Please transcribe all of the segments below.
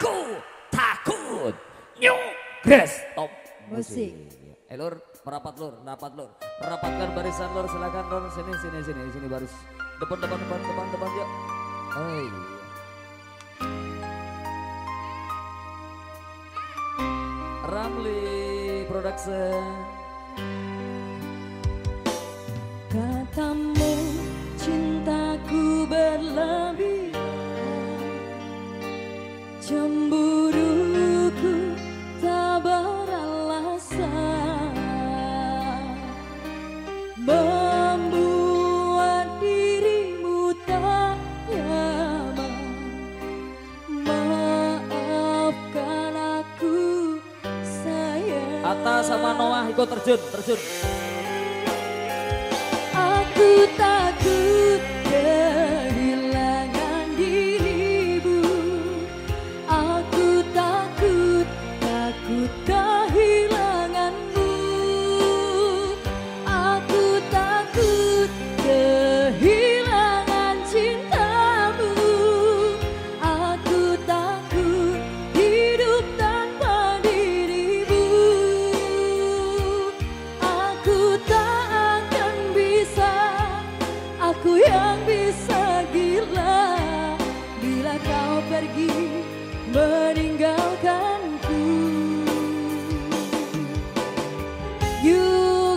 Aku takut. New Grass Top Musik. Eh lur, merapat lur, merapat lur. Merapatkan barisan lur, silakan lur. Sini, sini, sini, sini baris. Depan, depan, depan, depan, depan, yuk. Hai. Ramli Production. Atta sama Noah ikut terjun, terjun. Pergi meninggalkanku You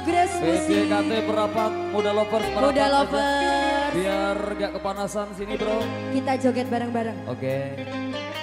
Grace Music PJKT berapat Muda Lovers merapat Muda. Lovers Biar gak kepanasan sini bro. Kita joget bareng-bareng Oke. Katamu